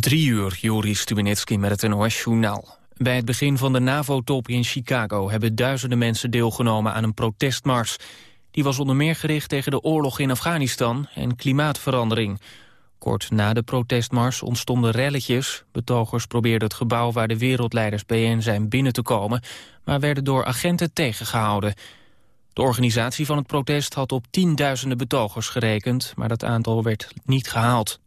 Drie uur, Joris Stubenitski met het NOS-journaal. Bij het begin van de NAVO-top in Chicago hebben duizenden mensen deelgenomen aan een protestmars. Die was onder meer gericht tegen de oorlog in Afghanistan en klimaatverandering. Kort na de protestmars ontstonden relletjes. Betogers probeerden het gebouw waar de wereldleiders bijeen zijn binnen te komen... maar werden door agenten tegengehouden. De organisatie van het protest had op tienduizenden betogers gerekend... maar dat aantal werd niet gehaald.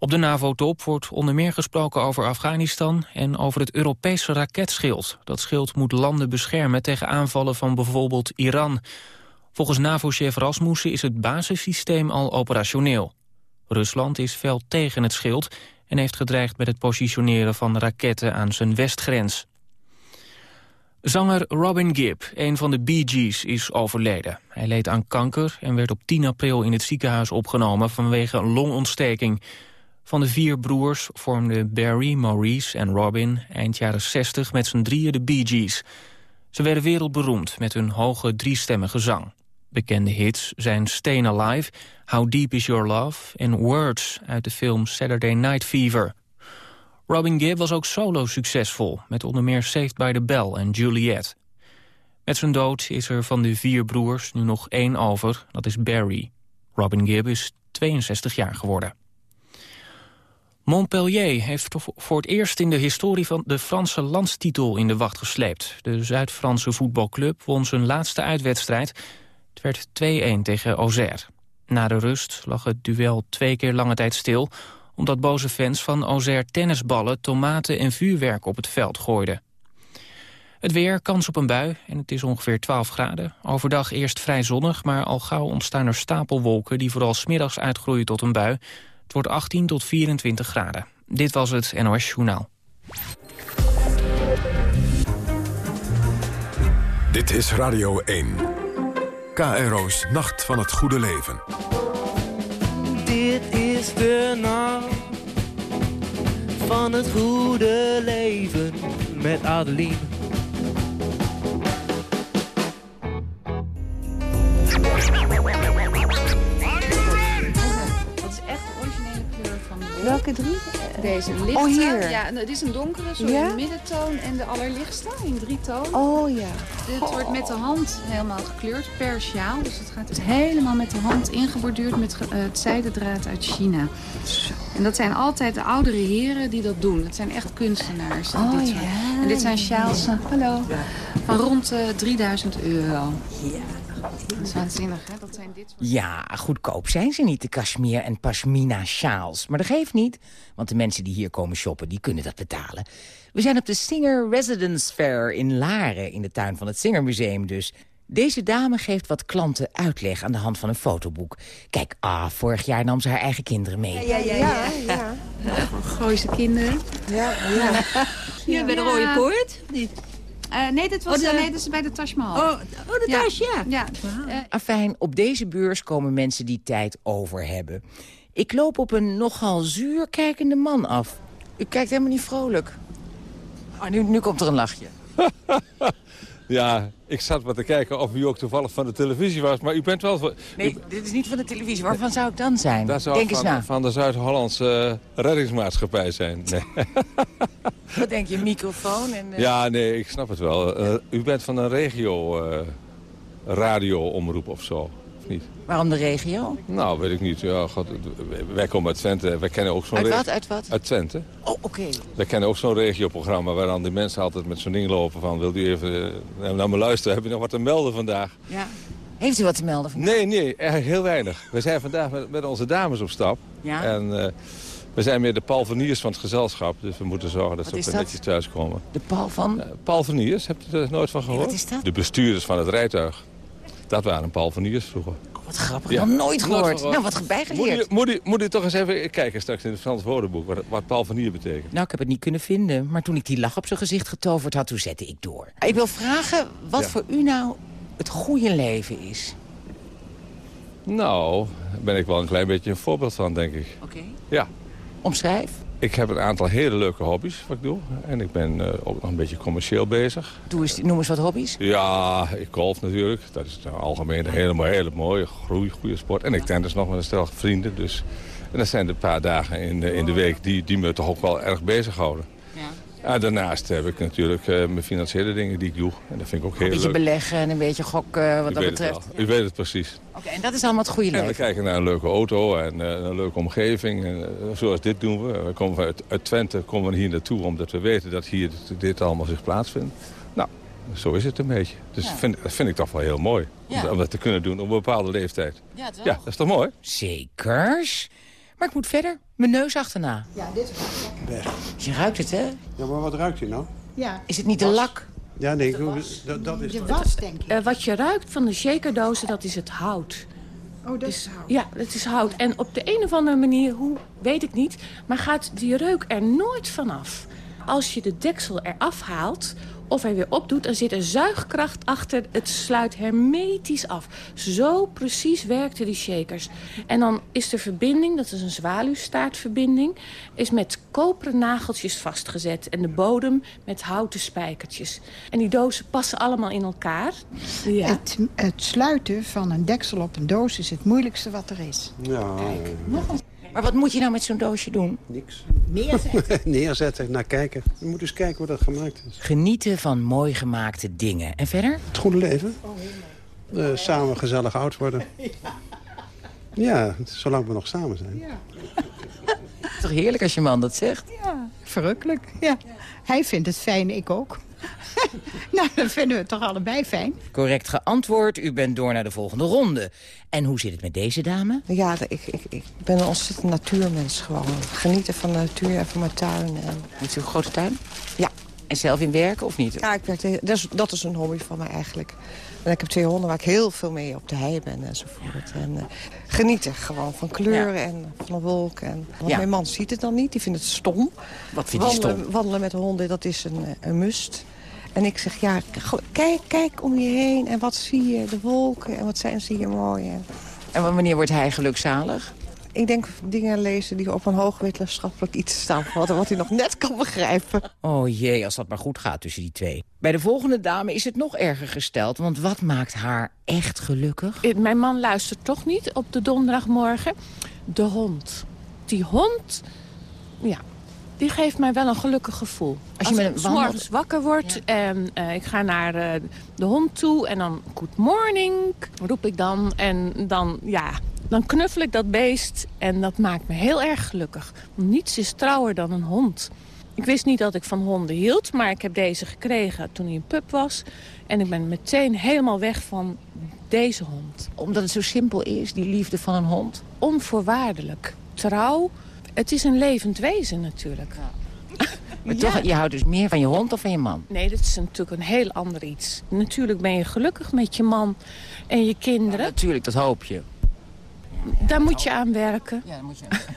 Op de NAVO-top wordt onder meer gesproken over Afghanistan... en over het Europese raketschild. Dat schild moet landen beschermen tegen aanvallen van bijvoorbeeld Iran. Volgens NAVO-chef Rasmussen is het basissysteem al operationeel. Rusland is fel tegen het schild... en heeft gedreigd met het positioneren van raketten aan zijn westgrens. Zanger Robin Gibb, een van de Bee Gees, is overleden. Hij leed aan kanker en werd op 10 april in het ziekenhuis opgenomen vanwege een longontsteking. Van de vier broers vormden Barry, Maurice en Robin eind jaren 60 met z'n drieën de Bee Gees. Ze werden wereldberoemd met hun hoge driestemmige zang. Bekende hits zijn Stayin' Alive, How Deep Is Your Love en Words uit de film Saturday Night Fever. Robin Gibb was ook solo succesvol, met onder meer Saved by the Bell en Juliet. Met zijn dood is er van de vier broers nu nog één over, dat is Barry. Robin Gibb is 62 jaar geworden. Montpellier heeft voor het eerst in de historie van de Franse landstitel in de wacht gesleept. De Zuid-Franse voetbalclub won zijn laatste uitwedstrijd. Het werd 2-1 tegen Auxerre. Na de rust lag het duel twee keer lange tijd stil... omdat boze fans van Auxerre tennisballen, tomaten en vuurwerk op het veld gooiden. Het weer, kans op een bui en het is ongeveer 12 graden. Overdag eerst vrij zonnig, maar al gauw ontstaan er stapelwolken... die vooral smiddags uitgroeien tot een bui... Het wordt 18 tot 24 graden. Dit was het NOS Journaal. Dit is Radio 1. KRO's Nacht van het Goede Leven. Dit is de nacht van het goede leven met Adeline. Welke drie? Deze lichte. Oh, hier. Ja, dit is een donkere, zo Ja? een middentoon en de allerlichtste in drie toon. Oh ja. Dit wordt met de hand helemaal gekleurd per sjaal. Dus het gaat dus helemaal met de hand ingeborduurd met eh, het zijdendraad uit China. En dat zijn altijd de oudere heren die dat doen. Dat zijn echt kunstenaars. Oh, dit ja. En dit zijn sjaals, eh, hallo, van rond eh 3000 euro. Ja. Dat is waanzinnig, hè? Dat zijn dit soort... Ja, goedkoop zijn ze niet, de cashmere en pashmina sjaals. Maar dat geeft niet, want de mensen die hier komen shoppen, die kunnen dat betalen. We zijn op de Singer Residence Fair in Laren, in de tuin van het Singermuseum dus. Deze dame geeft wat klanten uitleg aan de hand van een fotoboek. Kijk, ah, vorig jaar nam ze haar eigen kinderen mee. Ja, ja, ja. ja. Gooise kinderen. ja, ja. Hier bij de Ja. Rode Poort? of Eh, nee, dit was Oh, de- eh, nee, dit is bij de Taj Mahal. Oh, oh de Ja. tas, ja. Ja, eh, Afijn, op deze beurs komen mensen die tijd over hebben. Ik loop op een nogal zuur kijkende man af. U kijkt helemaal niet vrolijk. Oh, nu, nu komt er een lachje. Ja, ik zat maar te kijken of u ook toevallig van de televisie was. Maar u bent wel... van- Nee, u- dit is niet van de televisie. Waarvan zou ik dan zijn? dat zou Denk eens van, na. van de Zuid-Hollandse reddingsmaatschappij zijn. Nee. Wat denk je, microfoon? En, eh, Ja, nee, ik snap het wel. Eh, u bent van een regio eh radio-omroep of zo, of niet? Waarom de regio? Nou, weet ik niet. Ja, God, wij komen uit Twente. Wij kennen ook zo'n Uit wat, uit wat? Uit Twente. Oh, oké. Wij kennen ook zo'n regioprogramma waar dan die mensen altijd met zo'n ding lopen van... wilt u even naar me luisteren? Heb je nog wat te melden vandaag? Ja. Heeft u wat te melden vandaag? Nee, nee, erg heel weinig. We zijn vandaag met, met onze dames op stap. Ja? En eh, we zijn meer de palveniers van het gezelschap. Dus we moeten zorgen dat Wat ze ook netjes thuiskomen. De Paul van... Uh, palveniers, hebt u er nooit van gehoord? wat is dat? De bestuurders van het rijtuig. Dat waren palveniers vroeger. Oh, wat grappig. Ja. Nog nooit Nooit gehoord. Nou, wat Moet bijgeleerd. u, moet, u, moet u toch eens even kijken straks in het Frans woordenboek... wat, wat palvenier betekent. Nou, ik heb het niet kunnen vinden. Maar toen ik die lach op zijn gezicht getoverd had, toen zette ik door. Ik wil vragen wat Ja. voor u nou het goede leven is. Nou, daar ben ik wel een klein beetje een voorbeeld van, denk ik. Oké. Ja. Omschrijf. Ik heb een aantal hele leuke hobby's wat ik doe. En ik ben eh, ook nog een beetje commercieel bezig. Doe eens, noem eens wat hobby's. Ja, ik golf natuurlijk. Dat is nou algemeen een hele, mooie- hele mooie, groei, goede sport. En ik tennis nog met een stel vrienden. Dus. En dat zijn de paar dagen in de, in de week die, die me toch ook wel erg bezighouden. Ja. daarnaast heb ik natuurlijk eh, mijn financiële dingen die ik doe. En dat vind ik ook heel Een beetje leuk. beleggen en een beetje gokken wat U dat weet het betreft. wel. U weet het precies. Oké, en dat is allemaal het goede En we kijken naar een leuke auto en eh, een leuke omgeving. En, eh, zoals dit doen we. We komen uit, uit Twente komen we hier naartoe omdat we weten dat hier dit, dit allemaal zich plaatsvindt. Nou, zo is het een beetje. Dus Ja. vind, dat vind ik toch wel heel mooi. Ja. Om dat te kunnen doen op een bepaalde leeftijd. Ja, toch? Ja, dat is toch mooi? Zekers. Maar ik moet verder. Mijn neus achterna. Ja, dit Je ruikt het, hè? Ja, maar wat ruikt u nou? Ja, Is het niet de lak? Ja, nee, dat, dat is... de was, denk ik. Eh, wat je ruikt van de shakerdozen, dat is het hout. Oh, dat is hout. Ja, het is hout. En op de een of andere manier, hoe, weet ik niet... maar gaat die reuk er nooit vanaf. Als je de deksel eraf haalt of hij weer opdoet... dan zit er zuigkracht achter. Het sluit hermetisch af. Zo precies werkten die shakers. En dan is de verbinding, dat is een zwaluwstaartverbinding... is met koperen nageltjes vastgezet. En de bodem met houten spijkertjes. En die dozen passen allemaal in elkaar. Ja. Het, het sluiten van een deksel op een doos is het moeilijkste wat er is. Ja, Maar wat moet je nou met zo'n doosje doen? niks. Neerzetten. Neerzetten, naar kijken. Je moet eens kijken hoe dat gemaakt is. Genieten van mooi gemaakte dingen. En verder? Het goede leven. Eh, samen gezellig oud worden. Ja, zolang we nog samen zijn. Toch heerlijk als je man dat zegt? Ja, verrukkelijk. Ja. Hij vindt het fijn, ik ook. nou, dan vinden we het toch allebei fijn. Correct geantwoord. U bent door naar de volgende ronde. En hoe zit het met deze dame? Ja, ik, ik, ik ben een ontzettend natuurmens gewoon. Genieten van de natuur en van mijn tuin. En... Heeft u een grote tuin? Ja. En zelf in werken of niet? Ja, ik werk, dat, is, dat is een hobby van mij eigenlijk. En ik heb twee honden waar ik heel veel mee op de hei ben enzovoort. En eh, genieten gewoon van kleuren en van de wolk. En, want Ja. mijn man ziet het dan niet, die vindt het stom. Wat vindt hij wandelen, stom? wandelen met honden, dat is een, eh, een must. En ik zeg, ja, kijk, kijk om je heen. En wat zie je? De wolken. En wat zijn ze hier mooi. En En wanneer wordt hij gelukzalig? Ik denk dingen lezen die op een hoog wetenschappelijk iets staan. Wat, wat hij nog net kan begrijpen. Oh jee, als dat maar goed gaat tussen die twee. Bij de volgende dame is het nog erger gesteld. Want wat maakt haar echt gelukkig? Eh, Mijn man luistert toch niet op de donderdagmorgen. De hond. Die hond, ja, die geeft mij wel een gelukkig gevoel. Als je met wandelt- morgens wakker word en eh, ik ga naar eh, de hond toe... en dan good morning, roep ik dan. En dan, ja, dan knuffel ik dat beest en dat maakt me heel erg gelukkig. Want niets is trouwer dan een hond. Ik wist niet dat ik van honden hield, maar ik heb deze gekregen toen hij een pup was. En ik ben meteen helemaal weg van deze hond. Omdat het zo simpel is, die liefde van een hond. Onvoorwaardelijk. Trouw. Het is een levend wezen natuurlijk. Maar toch, je houdt dus meer van je hond dan van je man. Nee, dat is natuurlijk een heel ander iets. Natuurlijk ben je gelukkig met je man en je kinderen. Natuurlijk, dat hoop je. Daar moet je aan werken. Ja, dan moet je...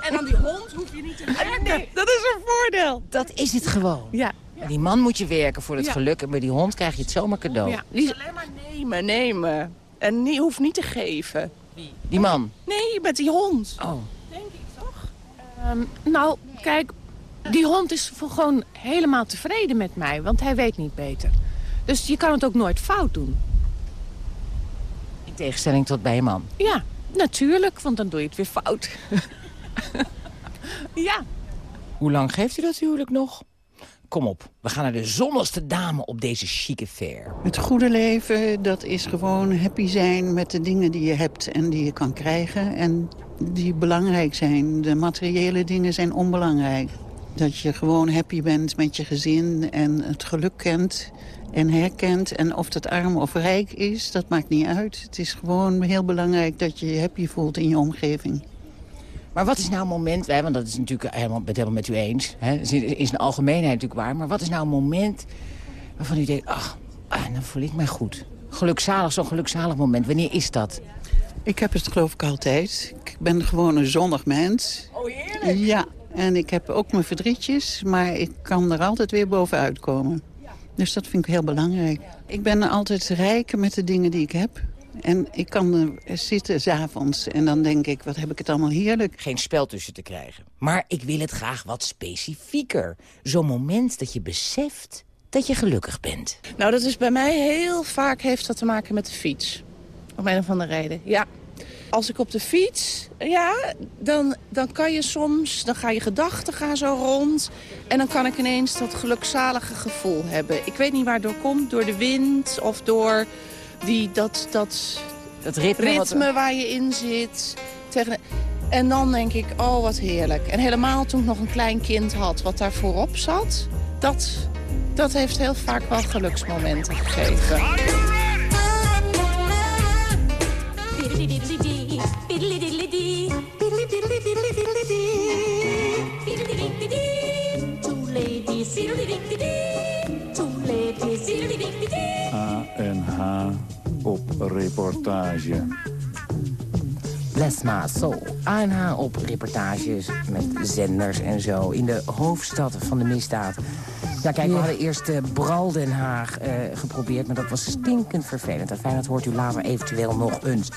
En dan die hond hoef je niet te werken. Nee, dat is een voordeel. Dat is het gewoon. Ja, die man moet je werken voor het Ja. geluk. En bij die hond krijg je het zomaar cadeau. ja. Die, Alleen maar nemen, nemen. En niet, hoeft niet te geven. Die man. Nee, met die hond. Oh. Ehm, nou, kijk, die hond is voor gewoon helemaal tevreden met mij. Want hij weet niet beter. Dus je kan het ook nooit fout doen. In tegenstelling tot bij je man. Ja, natuurlijk, want dan doe je het weer fout. ja. Hoe lang geeft u dat huwelijk nog? Kom op, we gaan naar de zonnigste dame op deze chique fair. Het goede leven, dat is gewoon happy zijn met de dingen die je hebt en die je kan krijgen. En die belangrijk zijn. De materiële dingen zijn onbelangrijk. Dat je gewoon happy bent met je gezin en het geluk kent en herkent. En of het arm of rijk is, dat maakt niet uit. Het is gewoon heel belangrijk dat je je happy voelt in je omgeving. Maar wat is nou een moment, hè, want dat is natuurlijk helemaal, het helemaal met u eens. Hè, is is een algemeenheid natuurlijk waar. Maar wat is nou een moment waarvan u denkt, ach, ah, dan voel ik mij goed. Gelukzalig, zo'n gelukzalig moment. Wanneer is dat? Ik heb het geloof ik altijd. Ik ben gewoon een zonnig mens. Oh, heerlijk. Ja, en ik heb ook mijn verdrietjes, maar ik kan er altijd weer bovenuit komen. Dus dat vind ik heel belangrijk. Ik ben altijd rijk met de dingen die ik heb. En ik kan er zitten s'avonds en dan denk ik, wat heb ik het allemaal heerlijk. Geen spel tussen te krijgen. Maar ik wil het graag wat specifieker. Zo'n moment dat je beseft dat je gelukkig bent. Nou, dat is bij mij heel vaak heeft dat te maken met de fiets. Om een of andere reden, ja. Als ik op de fiets, ja, dan, dan kan je soms, dan ga je gedachten gaan zo rond. En dan kan ik ineens dat gelukzalige gevoel hebben. Ik weet niet waar het door komt, door de wind of door die, dat, dat, Dat ritme, waar je in zit. Tegen, en dan denk ik, oh wat heerlijk. En helemaal toen ik nog een klein kind had wat daar voorop zat. Dat, dat heeft heel vaak wel geluksmomenten gegeven. ANH op reportage. Bless my soul. ANH op reportages met zenders en zo. In de hoofdstad van de misdaad. Ja, kijk, we hadden eerst eh, Bral Den Haag eh, geprobeerd, maar dat was stinkend vervelend. En fijn, dat hoort u later eventueel nog eens.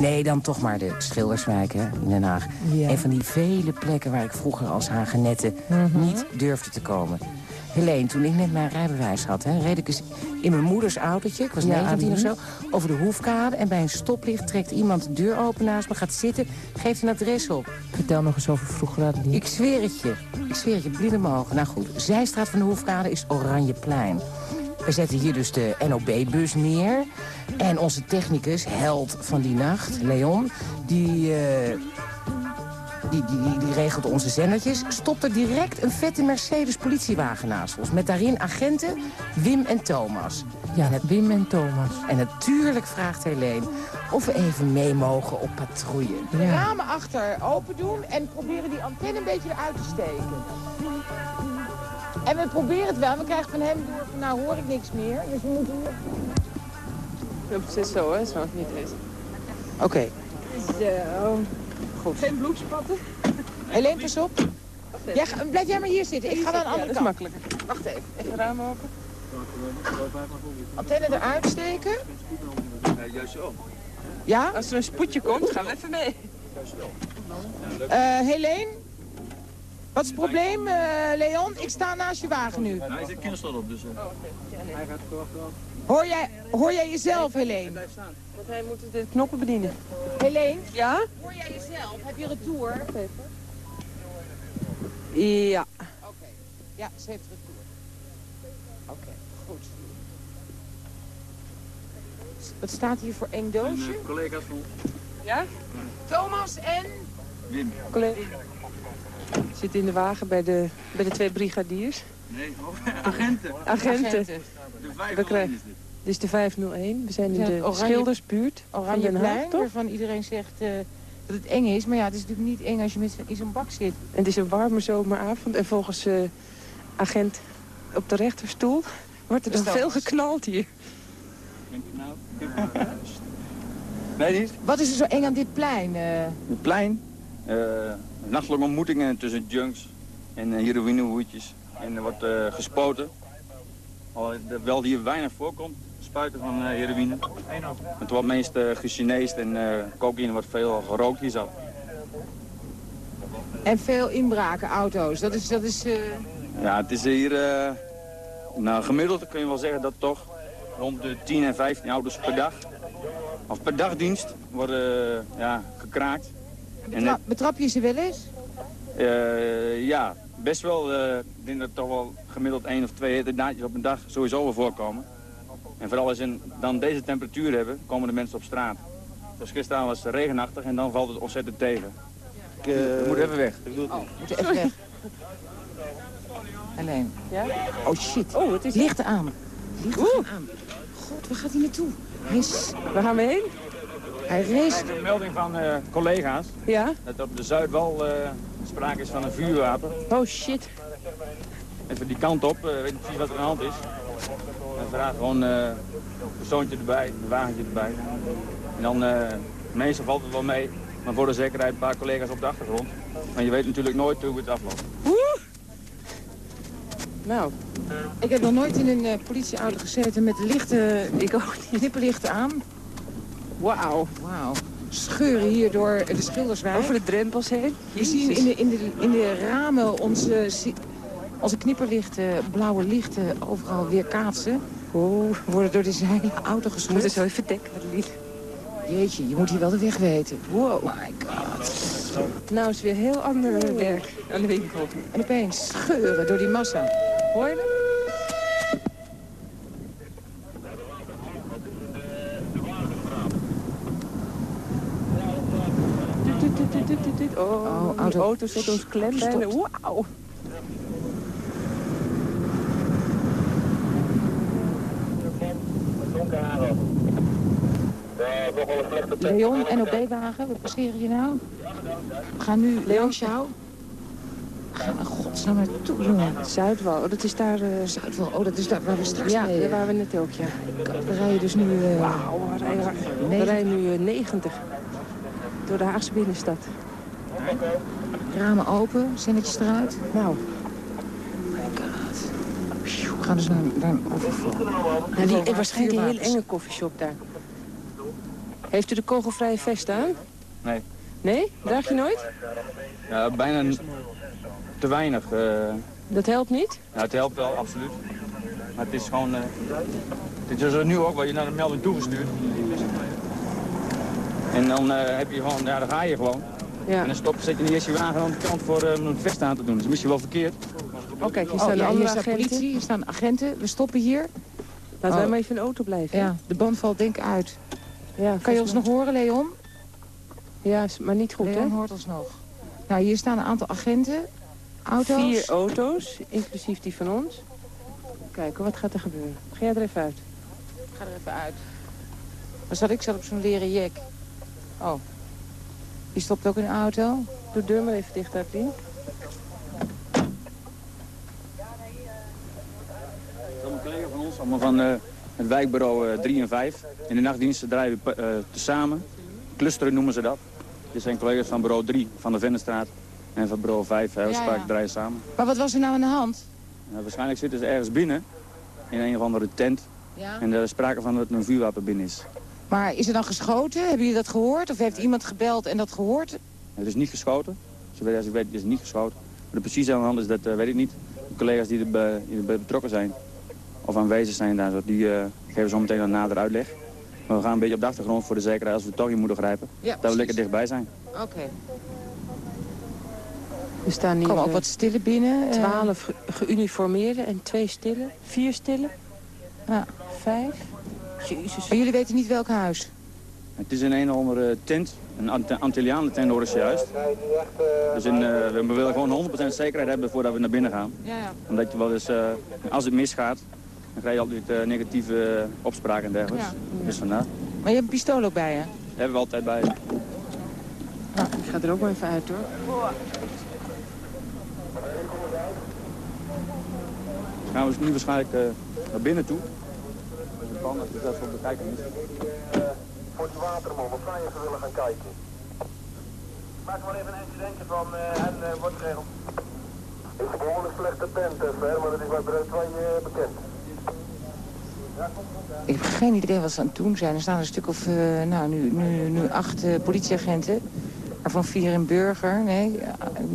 Nee, dan toch maar de Schilderswijk hè, in Den Haag. Ja. Een van die vele plekken waar ik vroeger als Hagenette niet durfde te komen. Helene, toen ik net mijn rijbewijs had, hè, reed ik eens in mijn moeders autootje, ik was Ja, 19 of zo, over de hoefkade. En bij een stoplicht trekt iemand de deur open naast me, gaat zitten, geeft een adres op. Vertel nog eens over vroeger Adeline. Ik zweer het je. Ik zweer het je, blinde mogen. Nou goed, zijstraat van de Hoefkade is Oranjeplein. We zetten hier dus de NOB-bus neer. En onze technicus, held van die nacht, Leon... die, eh, die, die, die, regelt onze zendertjes... stopt er direct een vette Mercedes politiewagen naast ons... met daarin agenten Wim en Thomas. Ja, Wim en Thomas. En natuurlijk vraagt Helene of we even mee mogen op patrouille. De ramen achter open doen en proberen die antenne een beetje eruit te steken. En we proberen het wel. We krijgen van hem door van nou hoor ik niks meer. Dus we moeten... Het is zo, hè, zoals het niet is. Oké. Zo. Goed. Geen bloedspatten? Helene, pas op. Blijf jij maar hier zitten. Ik ga naar de Ja, andere dat is kant. makkelijker. Wacht even, even raam open. Antenne eruit steken. juist zo. Ja? Als er een spoedje komt, gaan we even mee. Eh Helene? Wat is het probleem, eh, Leon? Ik sta naast je wagen nu. Hij zit kinderslot op, dus... Hij gaat Hoor jij, hoor jij jezelf, Helene? Want hij moet de knoppen bedienen. Helene? Ja? Hoor jij jezelf? Heb je retour? Ja. Oké. Ja, ze heeft retour. Oké, goed. Wat staat hier voor eng doosje? collega's van Ja? Thomas en... Wim. Collega. Zit in de wagen bij de, bij de twee brigadiers. Nee, oh, agenten. Agenten. Agenten. De We 501 krijgen- is dit. Is de 501. We zijn in de oranje- Schildersbuurt van Den Haag, toch? waarvan iedereen zegt eh, dat het eng is. Maar ja, het is natuurlijk niet eng als je met in zo'n bak zit. En het is een warme zomeravond. En volgens eh, agent op de rechterstoel wordt er dan veel geknald hier. Nee, niet. Wat is er zo eng aan dit plein? eh? Het plein. eh, nachtelijke ontmoetingen tussen junks en uh, heroïnehoedjes. En er wordt eh, gespoten. Alhoewel hier weinig voorkomt, spuiten van eh, heroïne. Het wordt meest uh, en uh, cocaïne wordt veel gerookt hier zo. En veel inbraken, auto's. Dat is... Dat is eh, Ja, het is hier... nou, gemiddeld kun je wel zeggen dat toch rond de 10 en 15 auto's per dag... of per dagdienst worden ja, gekraakt. betra betrap je ze wel eens? Uh, ja, best wel. Uh, ik denk dat toch wel gemiddeld één of twee daadjes op een dag sowieso wel voorkomen. En vooral als we dan deze temperatuur hebben, komen de mensen op straat. Dus gisteren was het regenachtig en dan valt het ontzettend tegen. Ik uh, moet even weg. Ik oh, moet je even weg. Alleen. Ja? Oh shit. Oh, het is... Lichten aan. Lichten aan. God, waar gaat hij naartoe? Hij is... Waar gaan we heen? Hij race. een melding van uh, collega's. Ja? Dat op de Zuidwal uh, sprake is van een vuurwapen. Oh shit. Even die kant op, uh, weet niet precies wat er aan de hand is. En vraag gewoon uh, een persoontje erbij, een wagentje erbij. En dan, uh, meestal valt het wel mee. Maar voor de zekerheid een paar collega's op de achtergrond. Maar je weet natuurlijk nooit hoe het afloopt. Woe! Nou. Ik heb nog nooit in een uh, politieauto gezeten met lichten, ik ook niet, knipperlichten aan. Wauw. Wauw. Scheuren hier door de schilderswijk. Over de drempels heen. We zien in de, in de, in de ramen onze, onze knipperlichten, blauwe lichten overal weer kaatsen. Oh, worden door de zijde auto We geschud. moeten zo even dekken, Madeline. Jeetje, je moet hier wel de weg weten. Wow, my god. Nou is weer heel ander werk aan de winkel. En opeens scheuren door die massa. Hoor je dat? Oh, die auto. auto zit ons klem bijna. Wauw. Leon, NOB-wagen, we passeren je nou. We gaan nu Leon jou. Gaan we godsnaam naartoe, jongen. Zuidwal, oh, dat is daar... eh, Zuidwal, oh, dat is daar waar we straks Ja, reden. daar waren we net ook, ja. We rijden dus nu... eh, Wauw, we rijden, we nu eh, 90 door de Haagse binnenstad. Ramen open, zinnetjes eruit. Nou, We gaan dus naar, naar een overval. en die, waarschijnlijk een hele vuurwapens. enge koffieshop daar. Heeft u de kogelvrije vest aan? Nee. Nee? Draag je nooit? Ja, bijna te weinig. eh. Dat helpt niet? ja, het helpt wel, absoluut. Maar het is gewoon... eh dit is er nu ook, waar je naar de melding toegestuurd. En dan eh, heb je gewoon, ja, dan ga je gewoon. Ja. En dan stop, zet je niet eerst je wagen aan de kant voor eh, om een vest aan te doen. Dat is misschien wel verkeerd. Oh, kijk, hier Oh, staan de ja, hier andere staat agenten. politie, hier staan agenten. We stoppen hier. Laten Oh. wij maar even in de auto blijven. Ja, de band valt denk ik uit. Ja, Kan je ons nog horen, Leon? Ja, is- maar niet goed, Leon hè? hoort ons nog. Nou, hier staan een aantal agenten. Auto's. Vier auto's, inclusief die van ons. Kijken, wat gaat er gebeuren? Ga jij er even uit? Ik ga er even uit. Waar zat ik? Ik zat op zo'n leren jek. Oh. Die stopt ook in de auto. Doe de deur maar even dicht, is een collega van ons, allemaal van eh, het wijkbureau eh, 3 en 5. In de nachtdiensten draaien we eh, tezamen. Clusteren noemen ze dat. Dit zijn collega's van bureau 3 van de Vennestraat. En van bureau 5, Heilspraak, ja. draaien samen. Maar wat was er nou aan de hand? Nou, waarschijnlijk zitten ze ergens binnen. In een of andere tent. Ja. En er is sprake van dat er een vuurwapen binnen is. Maar is er dan geschoten? Hebben jullie dat gehoord? Of heeft iemand gebeld en dat gehoord? Het is niet geschoten. Zover als ik weet is het niet geschoten. Er precies aan de hand is, dat eh, weet ik niet. De collega's die erbij, erbij betrokken zijn, of aanwezig zijn daar, die eh, geven zo meteen een nader uitleg. Maar we gaan een beetje op de achtergrond voor de zekerheid als we toch in moeten grijpen. Ja, dat we lekker dichtbij zijn. Oké. Er staan Er hier komen ook eh, wat stille binnen. twaalf ge- geuniformeerden en twee stille. Vier stille. Ja. Vijf. Jezus. Maar jullie weten niet welk huis? Het is in een of andere tent, een Ant- Antillianen tent hoor is juist. Dus in, eh, we willen gewoon 100% zekerheid hebben voordat we naar binnen gaan. Ja, ja. Omdat je wel eens, eh, als het misgaat, dan krijg je altijd eh, negatieve opspraak en dergelijks. Ja. Dus vandaar. Maar je hebt een pistool ook bij je? Dat hebben we altijd bij. Ik ga er ook maar even uit hoor. Dan gaan we dus nu waarschijnlijk eh, naar binnen toe. Dus het plan dat dat voor bekijken is. Voor de waterman, wat zou je even willen gaan kijken? Maak maar even een incidentje van eh, en eh, wordt geregeld. Het is gewoon een slechte tent, eh, Ver, maar dat is bij bureau 2 eh, bekend. Ik heb geen idee wat ze aan het doen zijn. Er staan een stuk of, eh, nou, nu, nu, nu acht eh, politieagenten. Waarvan vier in burger. Nee,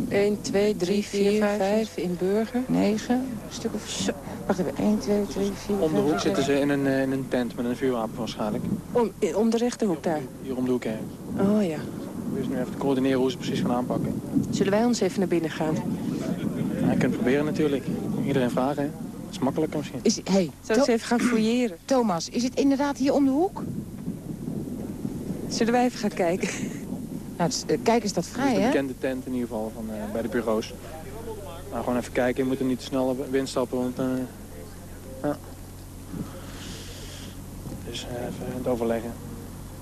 1, 2, 3, 4, vijf, 5 in burger. negen. Een stuk of... Wacht even. 1, 2, 3, 4, Om de 5, hoek zitten ze in een, eh, in een tent met een vuurwapen waarschijnlijk. Om, om de rechterhoek daar. Hier om de hoek heen. Oh ja. Dus nu even te coördineren hoe ze precies gaan aanpakken. Zullen wij ons even naar binnen gaan? Ja, je kunt het proberen natuurlijk. Iedereen vragen, hè. Dat is makkelijker misschien. Is, hey, ik eens even gaan fouilleren? Thomas, is het inderdaad hier om de hoek? Zullen wij even gaan kijken? Nou, is- eh, kijk, is dat vrij, hè? bekende tent in ieder geval van, eh, bij de bureaus. Nou, gewoon even kijken. Je moet er niet te snel op wind stappen, want... eh, ja. Dus even het overleggen.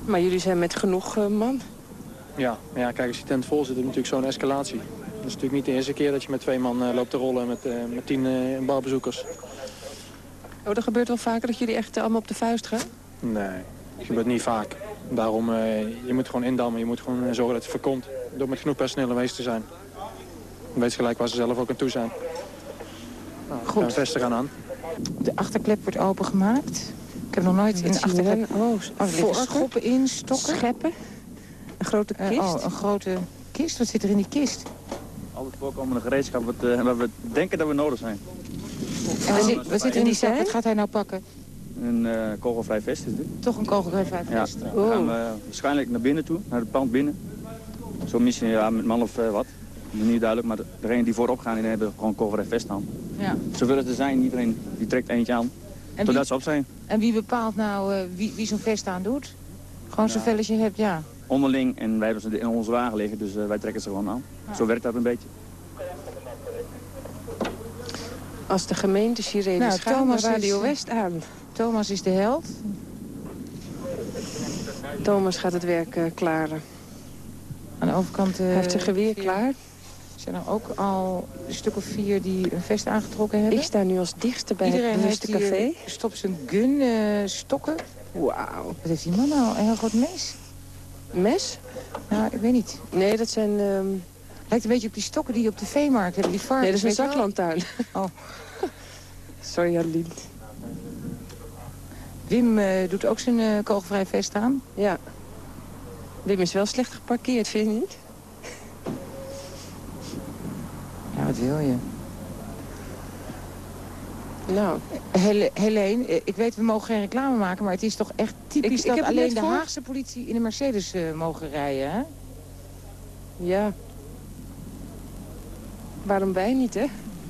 Maar jullie zijn met genoeg eh, man. Ja, maar ja, kijk, als die tent vol zit, is het natuurlijk zo'n escalatie. Het is natuurlijk niet de eerste keer dat je met twee man eh, loopt te rollen met, eh, met tien eh barbezoekers. Oh, dat gebeurt wel vaker dat jullie echt allemaal op de vuist gaan? Nee, dat gebeurt niet vaak. Daarom, eh, je moet gewoon indammen. Je moet gewoon zorgen dat het voorkomt. Door met genoeg personeel aanwezig te zijn. Dan weet je gelijk waar ze zelf ook aan toe zijn. Nou, Goed. Gaan aan. De achterklep wordt opengemaakt. Ik heb nog nooit in de achterklep... Oh, Oh, er schoppen in, stokken. scheppen. Een grote Eh, kist. oh, een grote kist. Wat zit er in die kist? Al het voorkomende gereedschap wat, eh, waar we denken dat we nodig zijn. En wat zit, wat zit er in die zak? Wat gaat hij nou pakken? Een eh, kogelvrij vest is dit. Toch een kogelvrij Ja, vest? dan gaan we waarschijnlijk naar binnen toe, naar het pand binnen. Zo misschien ja, met man of eh, wat. Niet duidelijk, maar degenen die voorop gaan, die hebben gewoon kogelvrij vest aan. Ja. Zoveel het er zijn, iedereen die trekt eentje aan. En totdat wie- ze op zijn. En wie bepaalt nou eh, wie, wie zo'n vest aan doet? Gewoon Ja. zoveel als je hebt, ja. Onderling en wij hebben ze in onze wagen liggen, dus eh, wij trekken ze gewoon aan. Zo werkt dat een beetje. Als de gemeente sirenes Nou, Thomas Radio is- West aan. Thomas is de held. Thomas gaat het werk eh, klaren. Aan de overkant... eh, Hij heeft zijn geweer vier- klaar. Zijn er ook al een stuk of vier die een vest aangetrokken hebben? Ik sta nu als dichtste bij Iedereen het bewuste café. stopt zijn gun, eh, stokken. Wauw. Wat heeft die man nou? Een heel groot mes? Mes? Nou, ik weet niet. Nee, dat zijn... ehm, Lijkt een beetje op die stokken die je op de veemarkt hebben, die varkens. Nee, dat is een zaklantaarn. Oh. Sorry, Adeline. Wim eh, doet ook zijn eh, kogelvrij vest aan. Ja. Wim is wel slecht geparkeerd, vind je niet? Ja, wat wil je? Nou. Hele, Helene, eh, ik weet we mogen geen reclame maken, maar het is toch echt typisch Ik- dat alleen de voor- Haagse politie in de Mercedes mogen rijden, hè? Ja. Waarom wij niet, hè?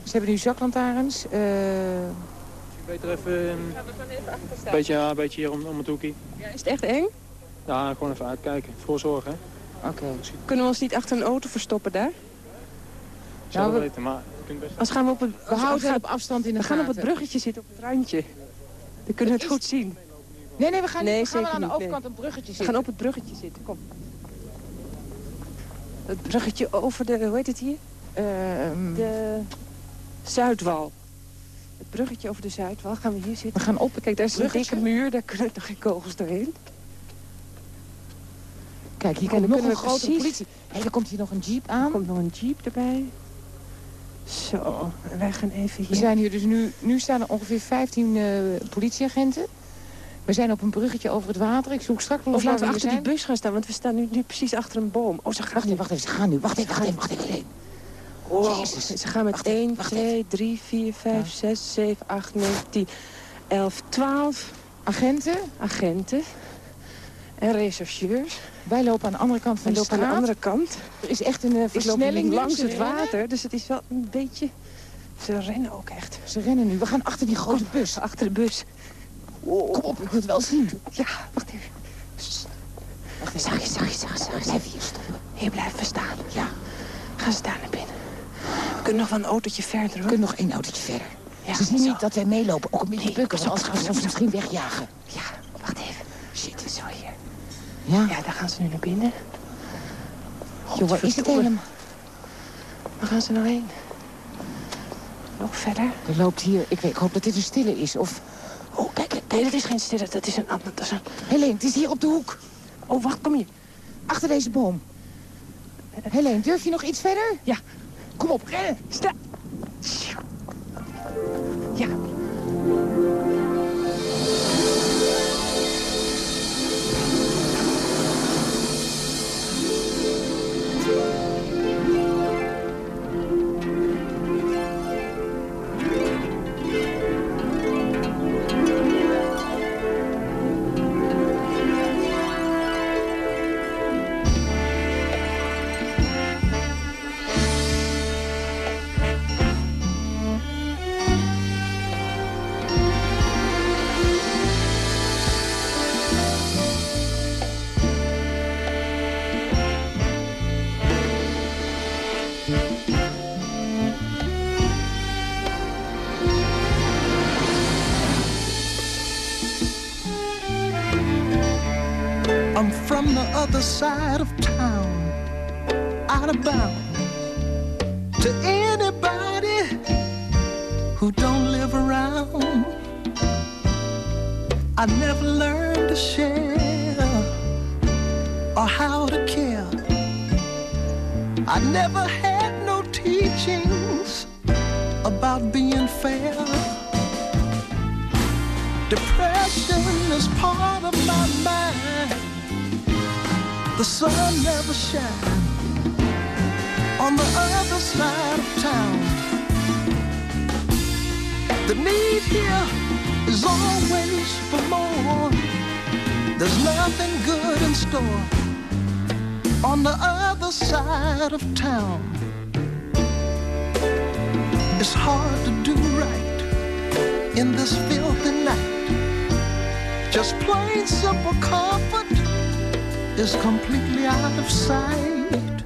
Ze hebben nu zaklantaarns. eh, Beter even een beetje, ja, een beetje hier om, om het hoekje. Ja, is het echt eng? Ja, gewoon even uitkijken. Voorzorgen, hè. Oké. Kunnen we ons niet achter een auto verstoppen daar? Zou Nou, we- weten, maar je kunt best... Als gaan we op het... we houden het op afstand in de We gaan op het bruggetje zitten, op het randje. Dan kunnen we het goed zien. Nee, nee, we gaan, Nee, niet, we gaan aan de overkant nee. een bruggetje We zitten. gaan op het bruggetje zitten, kom. Het bruggetje over de, hoe heet het hier? Ehm, De Zuidwal. Het bruggetje over de Zuidwal. Gaan we hier zitten? we gaan op. Kijk, daar is een dikke muur. Daar kunnen nog geen kogels doorheen. Kijk, hier dan komt nog een we grote politie. Hé, er komt hier nog een jeep aan. Er komt nog een jeep erbij. Zo, wij gaan even We hier. zijn hier dus nu, nu staan er ongeveer 15 eh, politieagenten. We zijn op een bruggetje over het water. Ik zoek straks wel Of laten we achter die bus gaan staan, want we staan nu, nu precies achter een boom. Oh, ze gaan Wacht nu. wacht even. Ze gaan nu. Wacht even, wacht even, wacht even. Wow. Jezus. Ze gaan met Wacht even, 1, wacht 2, 3, 4, 5, 6, 7, 8, 9, 10, 11, 12 Agenten, agenten en rechercheurs. wij lopen aan de andere kant van We de lopen aan de straat. andere kant. Er is echt een eh, versnelling langs het rennen. water, dus het is wel een beetje... Ze rennen ook echt. Ze rennen nu. We gaan achter die grote bus. Achter de bus. Kom op, ik wil het wel zien. Ja, wacht even. Wacht even. Zachtjes, zachtjes, zachtjes, zachtjes. Blijf hier stoppen. Hier blijven we staan. Ja. Ga ze daar naar binnen. Kunnen nog wel een autootje verder, We hoor. kunnen nog één autootje verder. Ja, Ze zien zo. niet dat wij meelopen. Ook een beetje Nee, bukken, want anders gaan ze ons misschien wegjagen. Ja, wacht even. Shit, zo hier. Ja. Ja, daar gaan ze nu naar binnen. Joh, waar is het helemaal? Waar gaan ze nou heen? Nog verder? Er loopt hier... Ik, weet, ik hoop dat dit een stille is. Of... Oh, kijk, kijk. Nee, dat is geen stille. Dat is een ander. Dat is een... Helene, het is hier op de hoek. Oh, wacht, kom hier. Achter deze boom. Helene, durf je nog iets verder? Ja. Kom op, rennen. Sta. Ja. I never learned to share or how to care. I never had no teachings about being fair. Depression is part of my mind. The sun never shines on the other side of town. The need here is always for more. There's nothing good in store on the other side of town. It's hard to do right in this filthy night. Just plain simple comfort is completely out of sight.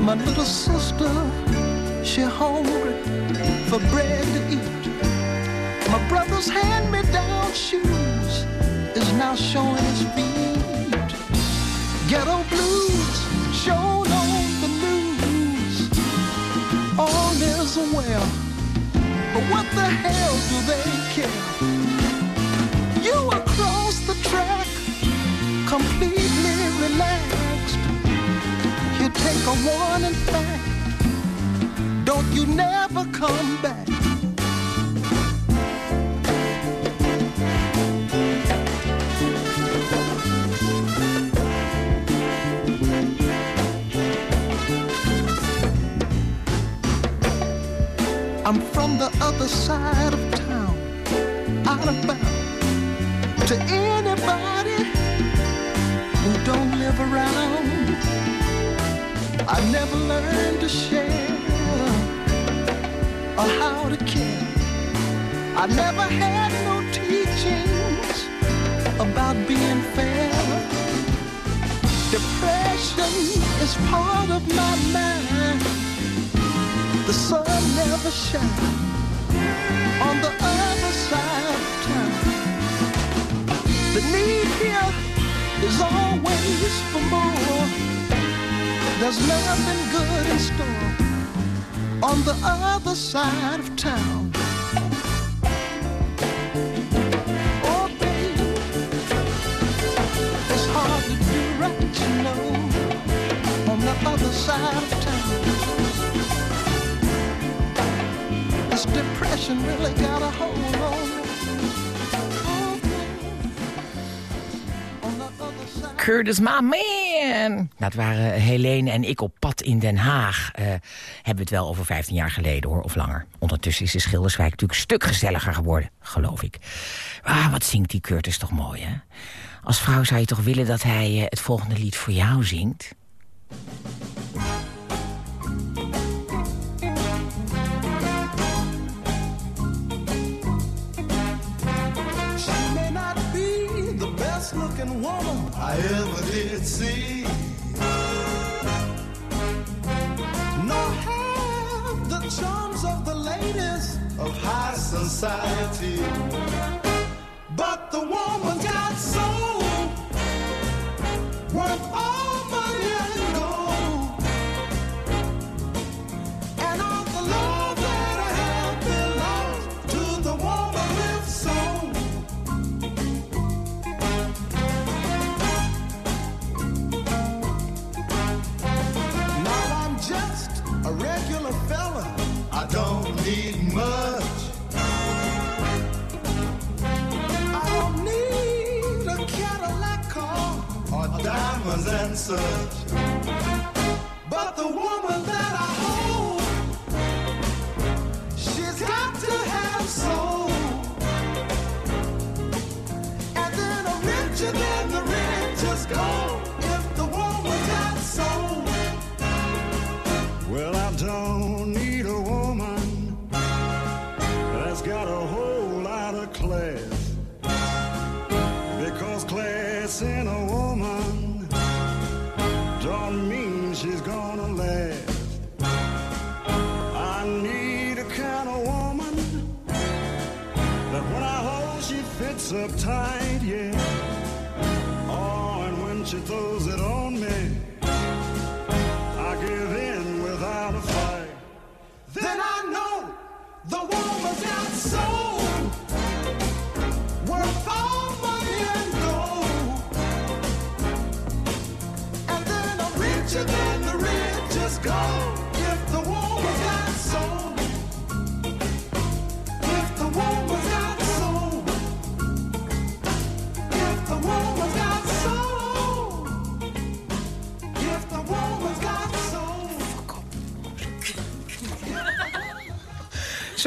My little sister, she hungry for bread to eat. My brother's hand-me-down shoes is now showing his feet. Ghetto blues shown on the news. All is well, but what the hell do they care? You across the track, completely relaxed. You take a warning back. Don't you never come back. Other side of town, out of bound. To anybody who don't live around, I never learned to share or how to care. I never had no teachings about being fair. Depression is part of my mind. The sun never shines on the other side of town. The need here is always for more. There's nothing good in store on the other side of town. Oh, baby, it's hard to do right, you know, on the other side of town. Depression really got a hold on me. Curtis, my man! Dat waren Helene en ik op pad in Den Haag. Eh, hebben we het wel over 15 jaar geleden, hoor, of langer. Ondertussen is de Schilderswijk natuurlijk een stuk gezelliger geworden, geloof ik. Ah, wat zingt die Curtis toch mooi, hè? Als vrouw zou je toch willen dat hij eh, het volgende lied voor jou zingt? Ever did see. Nor have the charms of the ladies of high society. But the woman sun.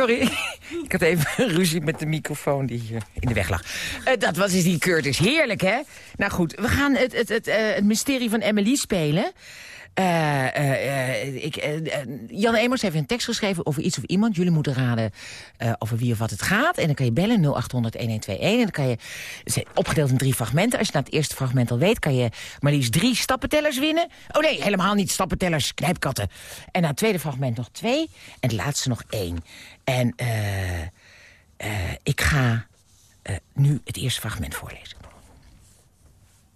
Sorry, Ik had even ruzie met de microfoon die hier in de weg lag. Eh, dat was dus die Curtis. Heerlijk, hè? Nou goed, we gaan het, het, het, eh, het mysterie van Emily spelen. Eh, eh, eh, ik, Jan Emers heeft een tekst geschreven over iets of iemand. Jullie moeten raden over wie of wat het gaat. En dan kan je bellen 0800-1121. En dan kan je, opgedeeld in drie fragmenten. Als je na het eerste fragment al weet, kan je maar liefst drie stappentellers winnen. Oh nee, helemaal niet stappentellers, knijpkatten. En na het tweede fragment nog twee. En het laatste nog één. En ik ga nu het eerste fragment voorlezen.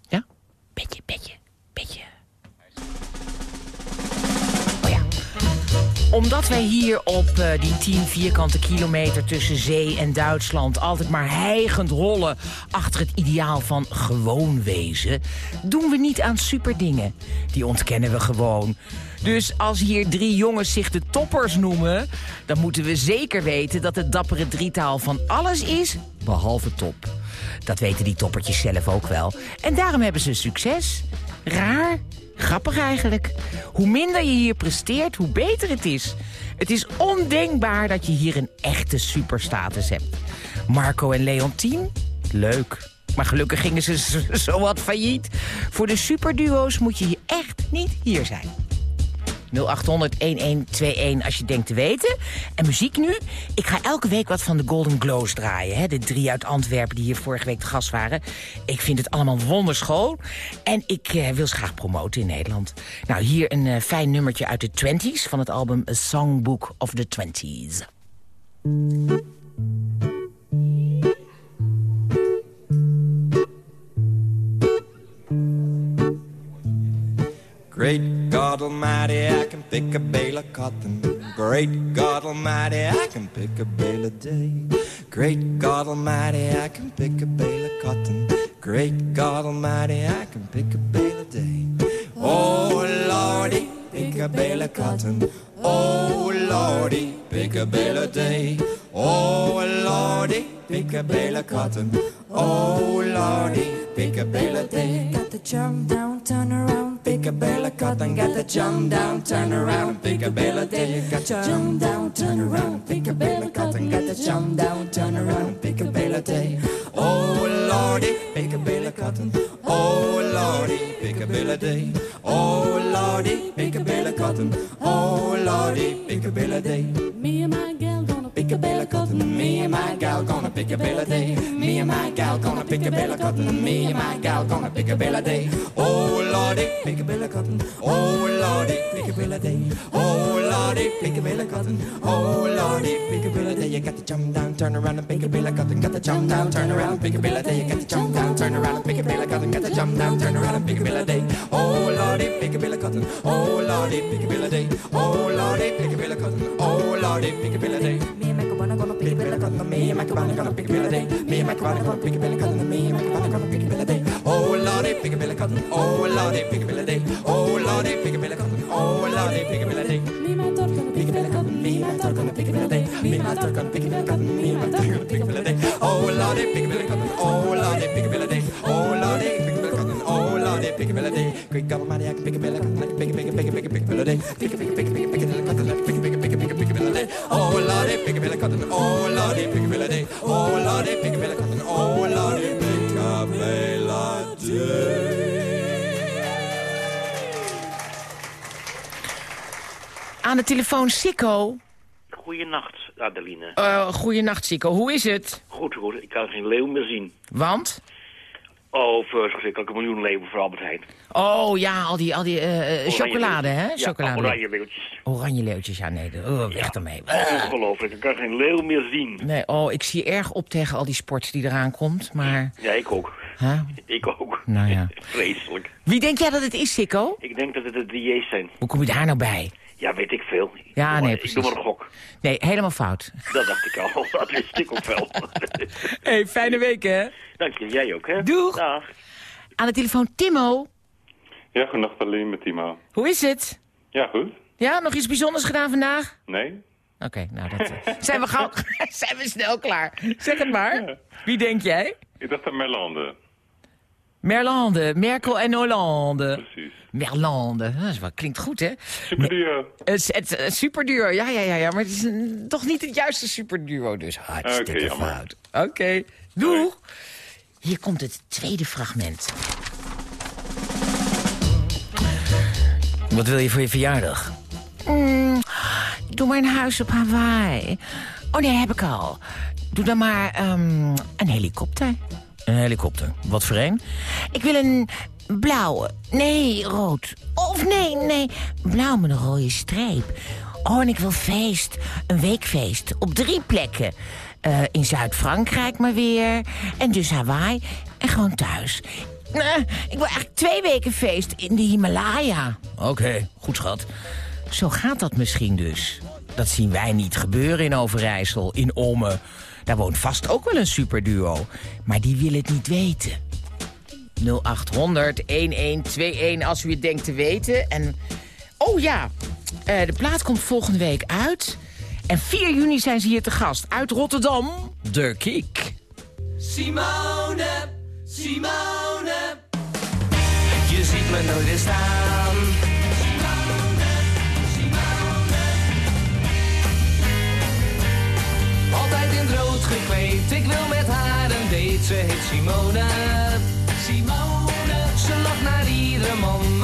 Ja? Beetje, beetje, beetje. Omdat wij hier op eh, die 10 vierkante kilometer tussen zee en Duitsland... altijd maar heigend rollen achter het ideaal van gewoon wezen... doen we niet aan superdingen. Die ontkennen we gewoon. Dus als hier drie jongens zich de toppers noemen... dan moeten we zeker weten dat het dappere drietaal van alles is... behalve top. Dat weten die toppertjes zelf ook wel. En daarom hebben ze succes. Raar, grappig eigenlijk. Hoe minder je hier presteert, hoe beter het is. Het is ondenkbaar dat je hier een echte superstatus hebt. Marco en Leontien? Leuk. Maar gelukkig gingen ze zowat failliet. Voor de superduo's moet je hier echt niet hier zijn. 0800-1121 als je denkt te weten. En muziek nu. Ik ga elke week wat van de Golden Glows draaien. Hè? De drie uit Antwerpen die hier vorige week te gast waren. Ik vind het allemaal wonderschoon. En ik eh, wil ze graag promoten in Nederland. Nou, hier een eh, fijn nummertje uit de 20s van het album A Songbook of the 20s. Great God Almighty, I can pick a bale of cotton. Great God Almighty, I can pick a bale of day. Great God Almighty, I can pick a bale of cotton. Great God Almighty, I can pick a bale of day. Oh Lordy, pick a bale of cotton. Oh Lordy, pick a bale of day. Oh Lordy, pick a bale of cotton. Oh Lordy, pick a bale of day. Got the jump down, turn around, pick a bale of cotton. Got the jump down, turn around, pick a bale of day. Got the jump down, turn around, pick a bale of cotton. Got the jump down, turn around, pick a bale of day. Oh Lordy, pick a bale of cotton. Oh Lordy, pick a bale of day. Oh Lordy, pick a bale of cotton. Oh Lordy, pick a bale of day. A. Me and my gal gonna pick a bale of day. Me and my gal gonna pick a bale of cotton. Me and my gal gonna pick a bale of day. Oh Lordy, pick a bale of cotton. Oh Lordy, pick a bale of day. Oh Lordy, pick a bale of cotton. Oh Lordy, pick a bale of day. You got to jump down, turn around and pick a bale of cotton. Got to jump down, turn around, pick a bale of day. You got to jump down, turn around and pick a bale of cotton. Got to jump down, turn around and pick a bale of day. Oh Lordy, pick a bale of cotton. Oh Lordy, pick a bale of day. Oh Lordy, pick a bale of cotton. Oh Lordy, pick a bale of day. Me and my cabana gonna pick a of cotton. Me and my cabana gonna pick a bale of day. Me and my cabana gonna pick a of cotton. Me and my cabana gonna pick a bale of day. Oh Lordy, pick a of cotton. Oh Lordy, pick a bale of day. Oh Lordy, pick a of cotton. Oh Lordy, pick a bale of day. Me and my dog gonna pick a of cotton. Me and my dog gonna pick a bale of day. Me and my dog gonna pick a of cotton. Me and my dog gonna pick a bale of day. Oh Lordy, pick a of cotton. Oh Lordy, pick a bale of day. Oh Lordy, pick a of cotton. Oh Lordy, pick a bale of day. Great God Almighty, I can pick a of cotton. I can pick a pick a pick a pick a pick a of day. Pick a pick a pick a pick a pick a Oh Lordy, pick a bale of cotton. Oh Lordy, pick a bale of day. Oh Lordy, pick a bale of cotton. Oh Lordy, pick a bale of day. Aan de telefoon Sikko. Goeienacht, Adeline. Uh, goeienacht Sikko, hoe is het? Goed, goed. Ik kan geen leeuw meer zien. Want? Oh, verschrikkelijk. Een miljoen leeuwen voor Albert Heijn. Oh ja, al die, al die Oranje chocolade, hè? Chocolade. Oranje leeuwtjes. Oranje leeuwtjes, ja nee, oh, weg ermee. Ongelooflijk. Ik kan geen leeuw meer zien. Nee, oh, ik zie erg op tegen al die sport die eraan komt, maar... Ja, ik ook. Huh? Ik ook. Nou ja. Vreselijk. Wie denk jij dat het is, Sikko? Ik denk dat het de diëts zijn. Hoe kom je daar nou bij? Ja, weet ik veel. Ja, nee, Ik precies. doe maar een gok. Nee, helemaal fout. Dat dacht ik al. Dat wist ik ook wel. hey, fijne week, hè? Dank je. Jij ook, hè? Doeg. Dag. Aan de telefoon Timo. Ja, goedendag Paulien met Timo. Hoe is het? Ja, goed. Ja, nog iets bijzonders gedaan vandaag? Nee? Oké, nou, dat eh, zijn, we gauw, zijn we snel klaar. Zeg het maar. Wie denk jij? Ik dacht aan Merlande. Merlande, Merkel en Hollande. Precies. Merlande, dat is wel- klinkt goed, hè? Superduo. Het, het, het superduo, ja, ja, ja, ja, maar het is een- toch niet het juiste superduo, dus hartstikke fout. Oké, doeg! Hier komt het tweede fragment. Wat wil je voor je verjaardag? Mm, doe maar een huis op Hawaii. Oh nee, heb ik al. Doe dan maar ehm, een helikopter. Een helikopter. Wat voor een? Ik wil een blauwe. Nee, rood. Of nee, nee. Blauw met een rode streep. Oh, en ik wil feest. Een weekfeest. Op drie plekken. Eh, in Zuid-Frankrijk maar weer. En dus Hawaii. En gewoon thuis. Nee, ik wil eigenlijk twee weken feest in de Himalaya. Oké, goed schat. Zo gaat dat misschien dus. Dat zien wij niet gebeuren in Overijssel, in Ommen. Daar woont vast ook wel een superduo. Maar die willen het niet weten. 0800 1121 als u het denkt te weten. En oh ja, eh, de plaat komt volgende week uit. En 4 juni zijn ze hier te gast uit Rotterdam. De Kiek. Simone, Simone. Je ziet me nooit eens staan. Ik wil met haar een date. Ze heet Simone. Simone. Ze lacht naar iedere man,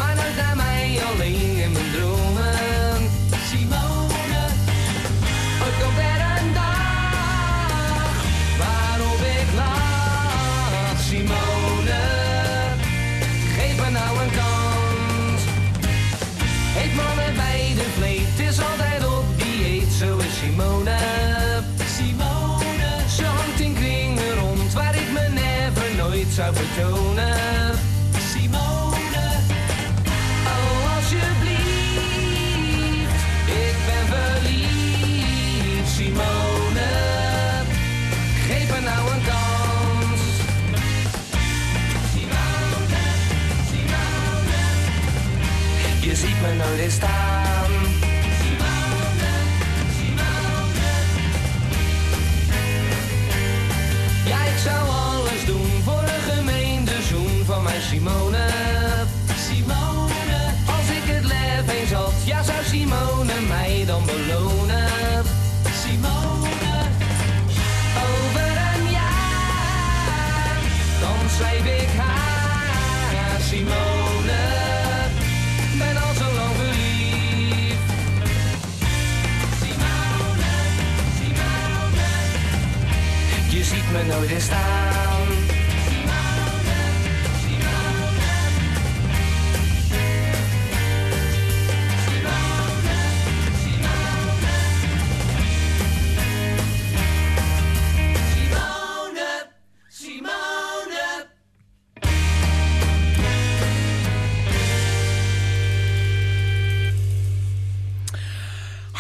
me nooit eens staan.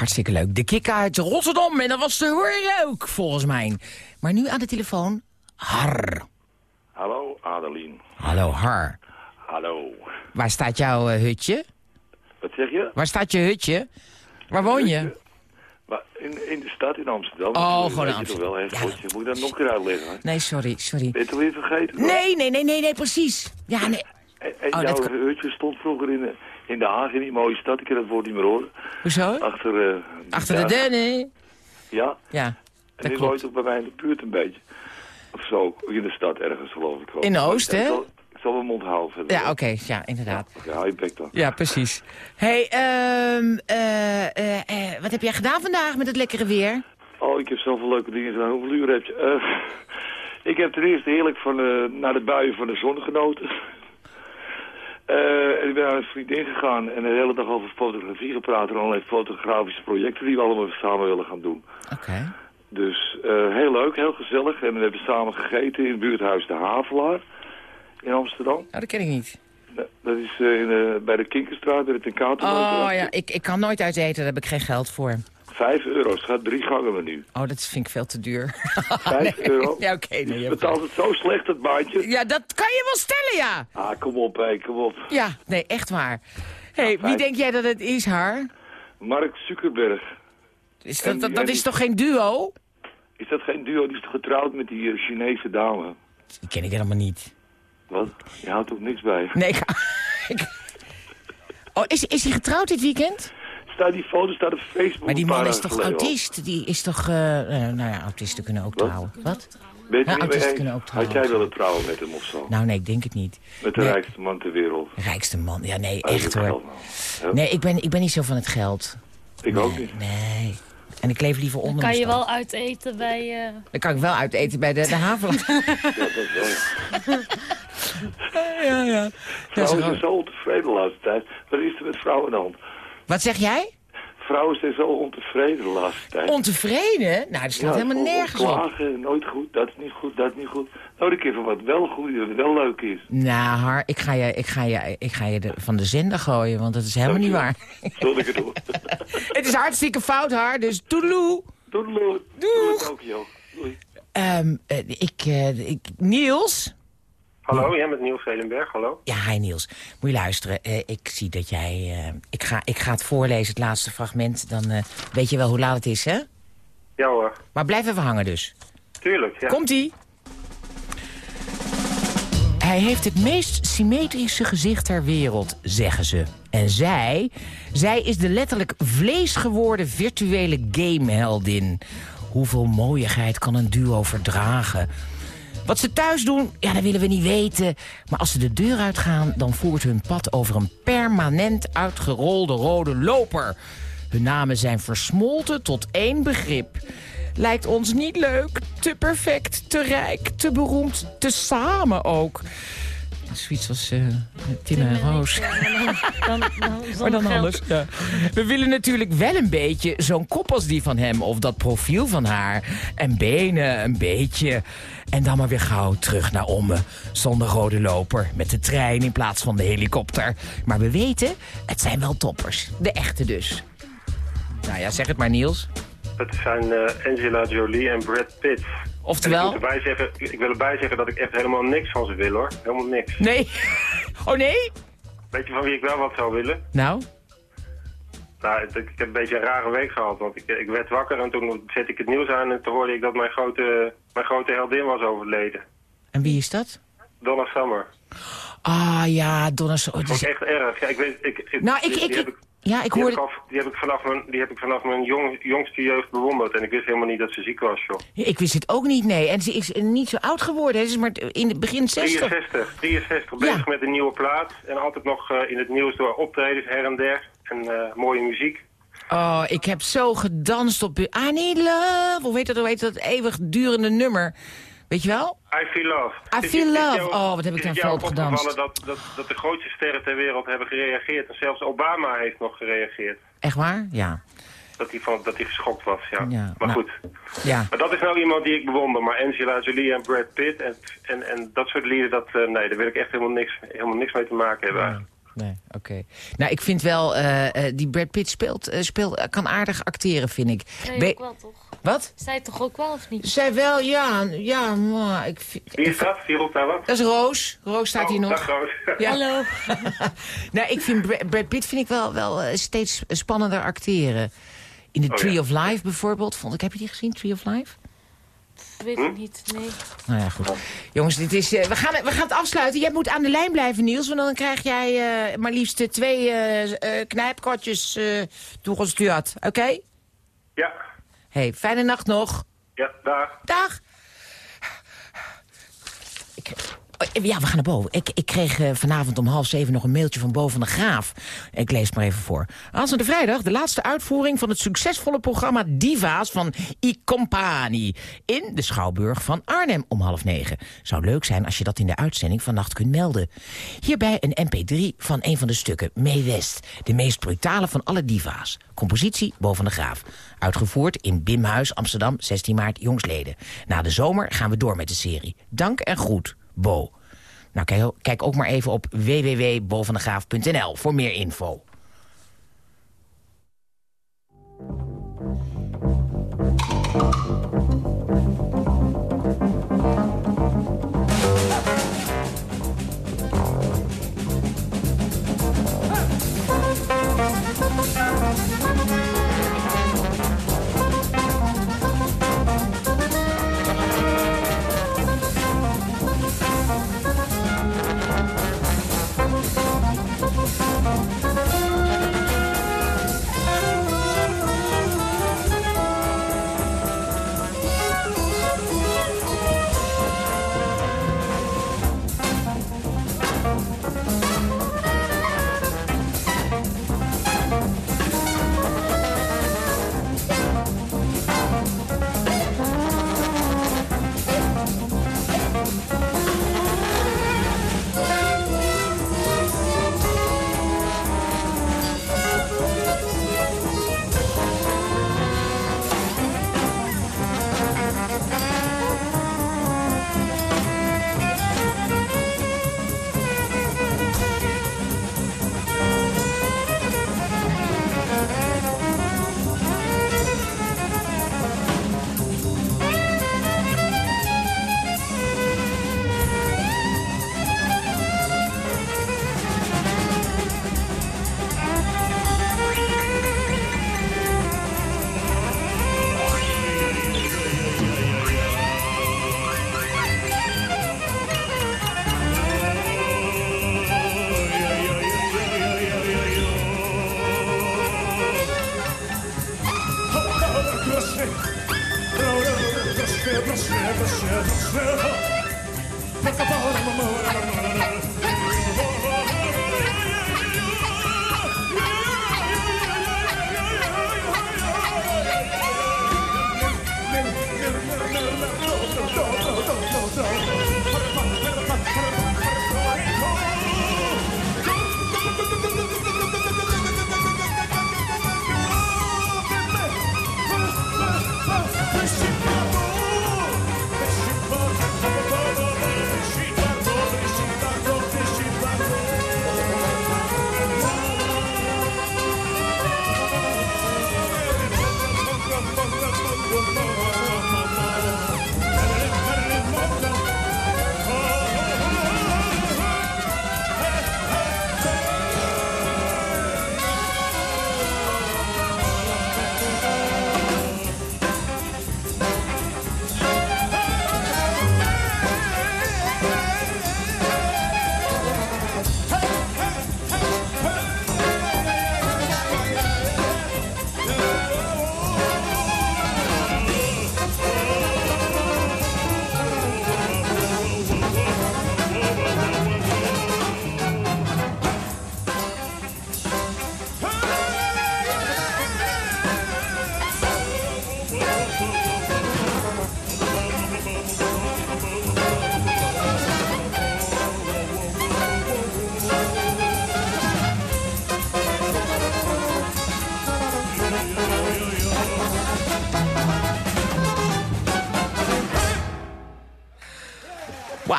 Hartstikke leuk. De kick uit Rotterdam. En dat was te horen ook, volgens mij. Maar nu aan de telefoon, Har. Hallo, Adelien. Hallo, Har. Hallo. Waar staat jouw eh, hutje? Wat zeg je? Waar staat je hutje? Waar woon je? In, in de stad in Amsterdam. Oh, gewoon in je toch Amsterdam. wel, Godje? Moet ik dat nog een keer uitleggen? Nee, sorry, sorry. Ben je het alweer vergeten? Nee, nee, nee, nee, nee, precies. Ja, nee. En, en Oh, jouw hutje stond vroeger in de, in de Haag, in die mooie stad. Ik kan het woord niet meer horen. Hoezo? Achter, eh, Achter de ja, dennen. Ja. Ja, En dat die woont ook bij mij in de buurt een beetje. Of zo, in de stad ergens geloof ik wel. In Oost, Ik hè? Ik zal mijn mond houden. Ja, oké, ja, inderdaad. Hou je bek dan. Ja, precies. hey, eh, wat heb jij gedaan vandaag met het lekkere weer? Oh, ik heb zoveel leuke dingen gedaan. Hoeveel uur heb je? Ik heb ten eerste heerlijk van, de naar de buien van de zon genoten. Eh, en ik ben naar een vriendin gegaan en de hele dag over fotografie gepraat en allerlei fotografische projecten die we allemaal samen willen gaan doen. Oké. Dus eh, heel leuk, heel gezellig. En we hebben samen gegeten in het buurthuis De Havelaar in Amsterdam. Oh, dat ken ik niet. Dat is eh, in, bij de Kinkerstraat, bij de Tenkaten. Oh ja, ik, ik kan nooit uit eten, daar heb ik geen geld voor. Vijf euro, het gaat drie gangen menu. Oh, dat vind ik veel te duur. Vijf euro? Ja, oké. nee, je betaalt het zo slecht, dat baantje. Ja, dat kan je wel stellen, ja. Ah, kom op, hé, kom op. Ja, nee, echt waar. hey, wie denk jij dat het is, haar? Mark Zuckerberg. Is En dat, dat, en is toch geen duo? Is dat geen duo? Die is toch getrouwd met die eh, Chinese dame? Die ken ik helemaal niet. Wat? Je houdt ook niks bij. Nee, ik... ik- Oh, is, is hij getrouwd dit weekend? Staat die foto staat op Facebook. Maar die man is toch autist? Die is toch... eh, eh, nou ja, autisten kunnen ook trouwen. Wat? Ben je het Ja, autisten kunnen ook trouwen. Had jij willen trouwen met hem of zo? Nou nee, ik denk het niet. Met de Nee. rijkste man ter wereld. Rijkste man. Ja, nee, echt hoor. geld, man. Nee, ik ben, ik ben niet zo van het geld. Ik ook niet. Nee. En ik leef liever onder Kan mijn je wel uiteten bij... eh, Dan kan ik wel uiteten bij de, de haven. Ja, dat wel. ja, ja. Vrouwen zijn zo ontevreden de laatste tijd. Wat is er met vrouwen aan de hand? Wat zeg jij? Vrouwen zijn zo ontevreden de laatste tijd. Ontevreden? Nou, dat slaat Ja, helemaal nergens op. klagen, nooit goed, dat is niet goed, dat is niet goed. Nou, een keer van wat wel goed is, wat wel leuk is. Nou, Har, ik ga je, ik ga je, ik ga je de, van de zender gooien, want dat is helemaal niet waar. Zal ik het doen? het is hartstikke fout, Har, dus toedeloe. Doei. Doei. Ook, joh. Doei. Ehm, eh, ik, eh, ik, Niels? Hallo, jij met Niels Velenberg, hallo. Ja, hi Niels. Moet je luisteren. Eh, ik zie dat jij... eh, ik, ga, ik ga het voorlezen, het laatste fragment. Dan eh, weet je wel hoe laat het is, hè? Ja hoor, Maar blijf even hangen dus. tuurlijk. Ja. Komt-ie. Hij heeft het meest symmetrische gezicht ter wereld, zeggen ze. En zij, zij is de letterlijk vlees geworden virtuele gameheldin. Hoeveel mooiigheid kan een duo verdragen? Wat ze thuis doen, ja, dat willen we niet weten. Maar als ze de deur uitgaan, dan voert hun pad over een permanent uitgerolde rode loper. Hun namen zijn versmolten tot één begrip. Lijkt ons niet leuk, te perfect, te rijk, te beroemd, te samen ook. Zoiets als eh, Tim en Roos. dan, dan, Maar dan anders. Ja. We willen natuurlijk wel een beetje zo'n kop als die van hem. Of dat profiel van haar. En benen een beetje. En dan maar weer gauw terug naar Ommen. Zonder rode loper. Met de trein in plaats van de helikopter. Maar we weten, het zijn wel toppers. De echte dus. Nou ja, zeg het maar Niels. Het zijn eh, Angela Jolie en Brad Pitt. Oftewel? Ik, erbij zeggen, ik wil erbij zeggen dat ik echt helemaal niks van ze wil hoor. Helemaal niks. Nee. Oh nee? Weet je van wie ik wel wat zou willen? Nou? Nou, ik heb een beetje een rare week gehad, want ik, ik werd wakker en toen zette ik het nieuws aan en toen hoorde ik dat mijn grote, mijn grote heldin was overleden. En wie is dat? Donna Summer. Ah ja, Donna... So Dat ik echt erg. Ja, ik weet, ik, ik- Nou, ik- ik, Ja, ik die, heb hoorde... ik al- die heb ik vanaf mijn, die heb ik vanaf mijn jong, jongste jeugd bewonderd en ik wist helemaal niet dat ze ziek was, joh. Ik wist het ook niet, nee. En ze is niet zo oud geworden. Ze is maar in het begin 60. 63, 63, bezig met een nieuwe plaat. En altijd nog eh, in het nieuws door optredens her en der. En eh, mooie muziek. Oh, ik heb zo gedanst op... I Need Love. Hoe heet dat, hoe heet dat eeuwigdurende nummer? Weet je wel? I Feel Love. I Feel is- is Love. jou- Oh, wat heb ik daar op gedanst. Dat, dat, dat de grootste sterren ter wereld hebben gereageerd. En zelfs Obama heeft nog gereageerd. Echt waar? Ja. Dat hij, van, dat hij geschokt was, ja. Ja, maar nou, goed. Ja. Maar dat is nou iemand die ik bewonder. Maar Angela Jolie en Brad Pitt en, en, en dat soort lieden, dat, eh, nee, daar wil ik echt helemaal niks, helemaal niks mee te maken hebben. eigenlijk. Nee, oké. Nou, ik vind wel, eh, eh, die Brad Pitt speelt, eh, speelt, kan aardig acteren, vind ik. Zij Be- ook wel, toch? Wat? Zij toch ook wel, of niet? Zij wel, ja. Ja, maar ik vind... Wie is dat? Wie roept daar wat? Dat is Roos. Roos staat hier nog. Dag Roos. Ja. Hallo. nou, ik vind Bra- Brad Pitt vind ik wel, wel steeds spannender acteren. In The Oh, Tree ja. of Life bijvoorbeeld. Vond ik, heb je die gezien, Tree of Life? Weet Hm? ik niet, nee. Nou ja, goed. Jongens, dit is, eh, we, gaan, we gaan het afsluiten. Jij moet aan de lijn blijven, Niels. Want dan krijg jij eh, maar liefst eh, twee eh eh, knijpkortjes eh toegestuurd. Oké? Ja. hey, fijne nacht nog. Ja, dag. Dag. Oh, Ja, we gaan naar boven. Ik, ik kreeg eh, vanavond om half zeven nog een mailtje van Bo van de Graaf. Ik lees het maar even voor. Aanstaande vrijdag de laatste uitvoering van het succesvolle programma Diva's van I Company. In de Schouwburg van Arnhem om half negen. Zou leuk zijn als je dat in de uitzending vannacht kunt melden. Hierbij een mp3 van een van de stukken, Mee West. De meest brutale van alle diva's. Compositie Bo van de Graaf. Uitgevoerd in Bimhuis, Amsterdam, 16 maart, jongsleden. Na de zomer gaan we door met de serie. Dank en groet, nou, kijk, ook maar even op www.bovandegraaf.nl voor meer info.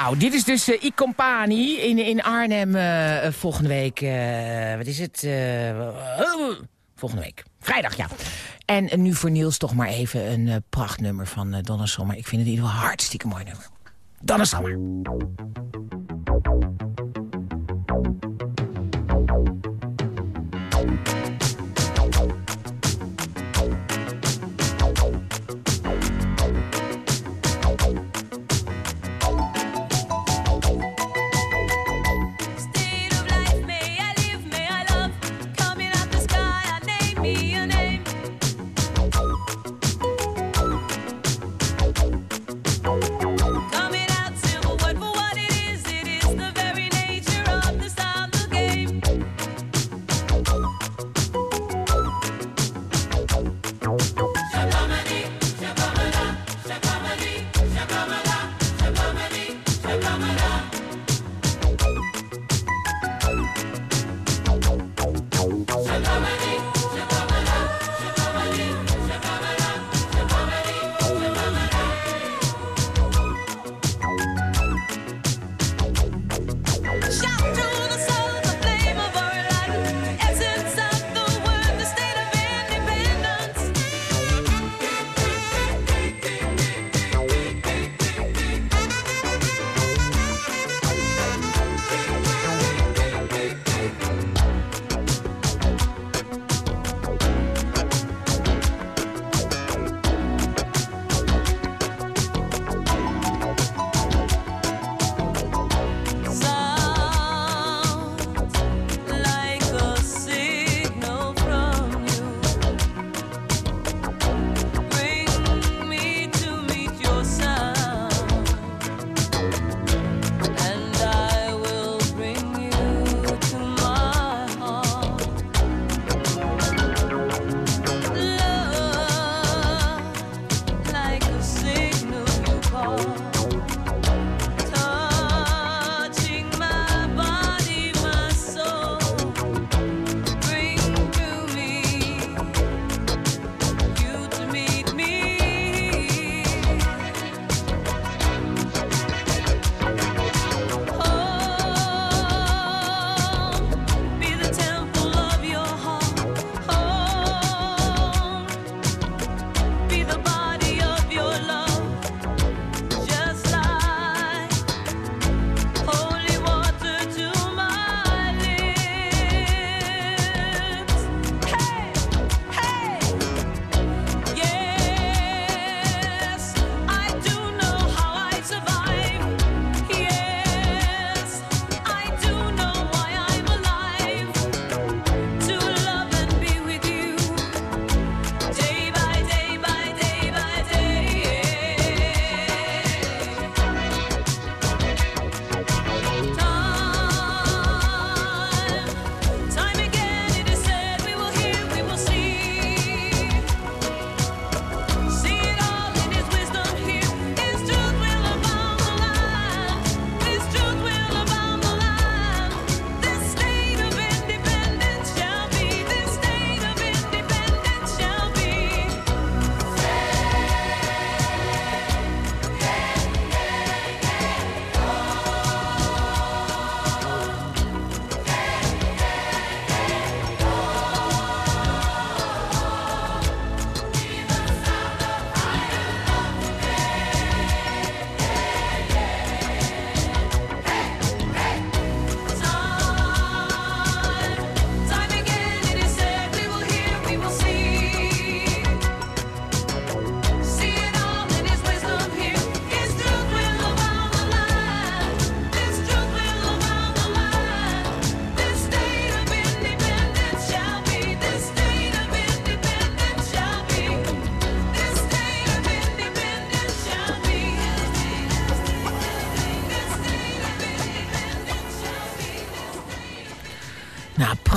Wauw, dit is dus uh, Compani in, in Arnhem uh, volgende week. Wat is het? volgende week. Vrijdag, ja. En nu voor Niels toch maar even een prachtnummer van Donna Sommer. Ik vind het in ieder geval hartstikke mooi nummer. Donna.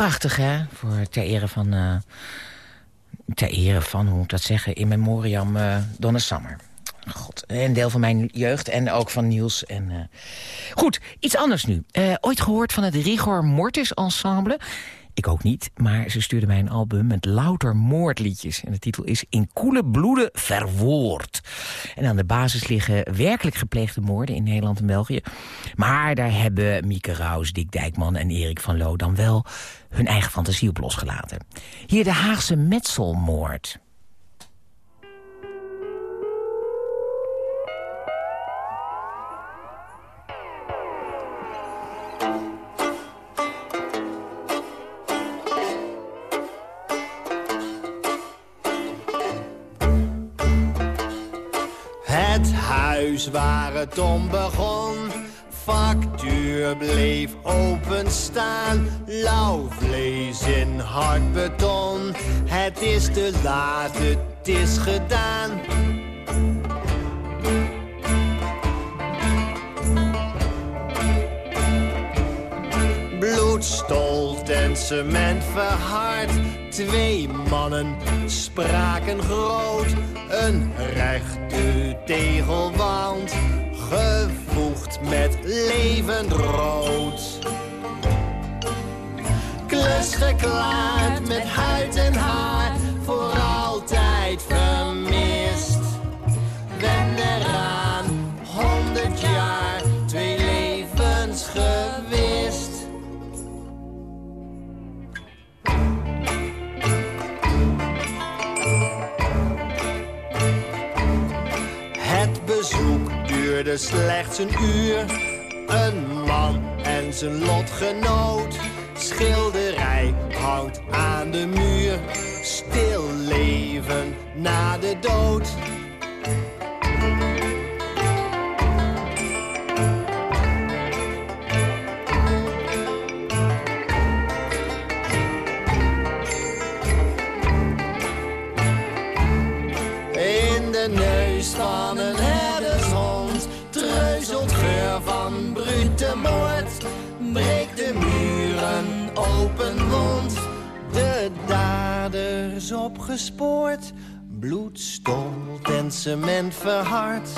Prachtig, hè? Voor ter ere van... eh, ter ere van, hoe moet ik dat zeggen... in memoriam eh Donna Summer. God, een deel van mijn jeugd en ook van Niels. En, eh, Goed, iets anders nu. Ooit gehoord van het Rigor Mortis Ensemble? Ik ook niet, maar ze stuurde mij een album met louter moordliedjes. En de titel is In koele bloeden verwoord. En aan de basis liggen werkelijk gepleegde moorden in Nederland en België. Maar daar hebben Mieke Raus, Dick Dijkman en Erik van Loo dan wel hun eigen fantasie op losgelaten. Hier de Haagse metselmoord. Waar het om begon. Factuur bleef openstaan. Lauw vlees in hard beton. Het is te laat, het is gedaan. Bloed stolt en cement verhard. Twee mannen spraken groot. Een rechte tegelwand, gevoegd met levend rood. Klus geklaard met huid en haar, duurde slechts een uur. Een man en zijn lotgenoot. Schilderij hangt aan de muur. Stil leven na de dood. Open wond, de daders opgespoord. Bloed stolt en cement verhard.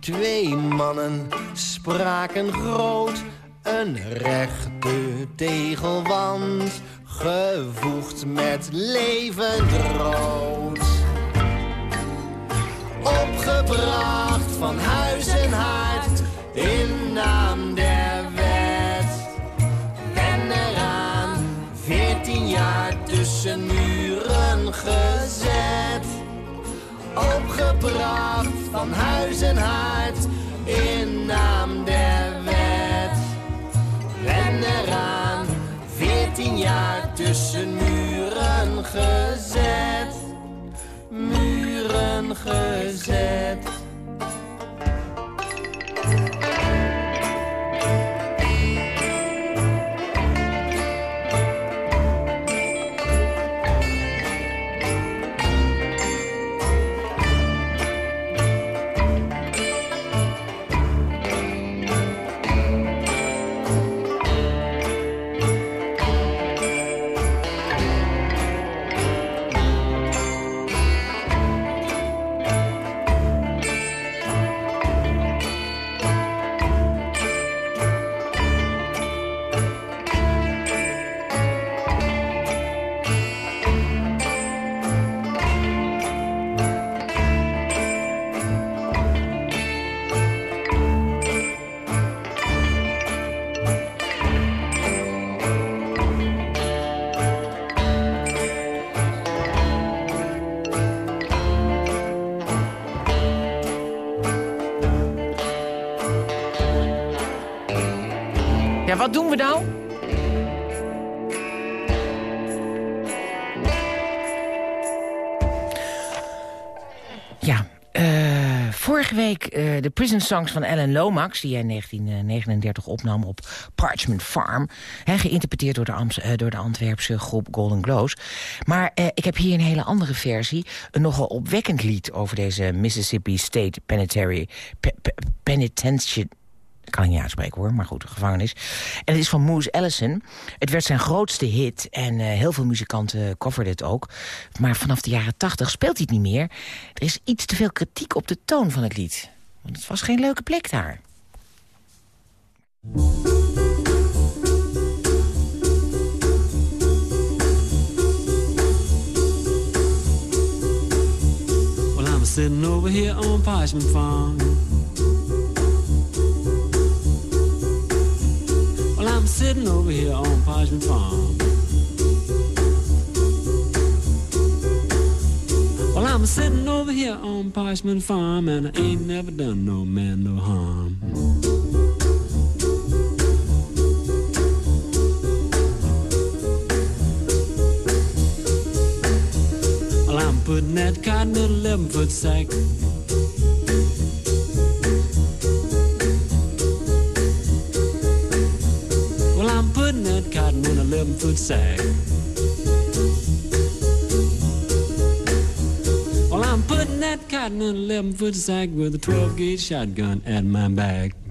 Twee mannen spraken groot. Een rechte tegelwand, gevoegd met levend rood opgebracht van huis en haard in naam jaar tussen muren gezet. Opgebracht van huis en haard in naam der wet. En eraan veertien jaar tussen muren gezet muren gezet. Wat doen we nou? Ja, eh, vorige week eh, de Prison Songs van Alan Lomax... die hij in 1939 opnam op Parchment Farm. Geïnterpreteerd door de, eh, door de Antwerpse groep Golden Glows. Maar ik heb hier een hele andere versie. Een nogal opwekkend lied over deze Mississippi State Penitentiary... Pe- pe- penitentiary Kan ik niet hoor, maar goed, gevangenis. En het is van Moose Ellison. Het werd zijn grootste hit en eh, heel veel muzikanten coverden het ook. Maar vanaf de jaren tachtig speelt hij het niet meer. Er is iets te veel kritiek op de toon van het lied. Want het was geen leuke plek daar. Well, I'm over here on Parchment Farm. I'm sitting over here on Parchment Farm. Well, I'm sitting over here on Parchment Farm, and I ain't never done no man no harm. Well, I'm putting that cotton in a 11 foot sack. A 11. Well, I'm putting that cotton in a 11 foot sack with a 12 gauge shotgun at my back.